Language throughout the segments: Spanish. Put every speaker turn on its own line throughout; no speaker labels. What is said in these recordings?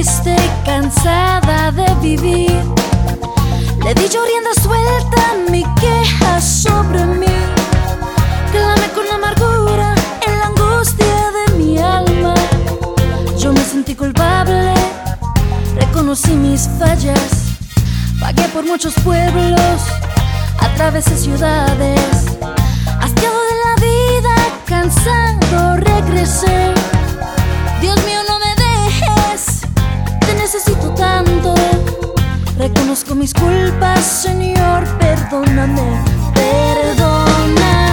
triste, cansada de vivir. Le di yo rienda suelta mi queja sobre mí. Clame con la amargura en la angustia de mi alma. Yo me sentí culpable, reconocí mis fallas. Pagué por muchos pueblos, atravesé ciudades. Hastiado de la vida, cansado, regresé. Dios. Conozco mis culpas, Señor, perdóname, perdóname.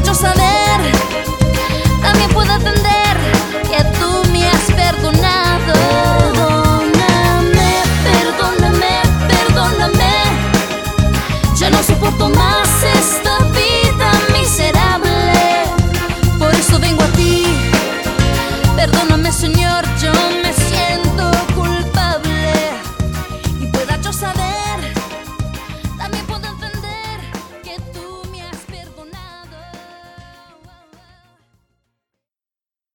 hecho saber. También puedo entender que tú me has perdonado. Perdóname, perdóname, perdóname. Ya no soporto más esta vida miserable. Por eso vengo a ti. Perdóname, Señor, yo me siento.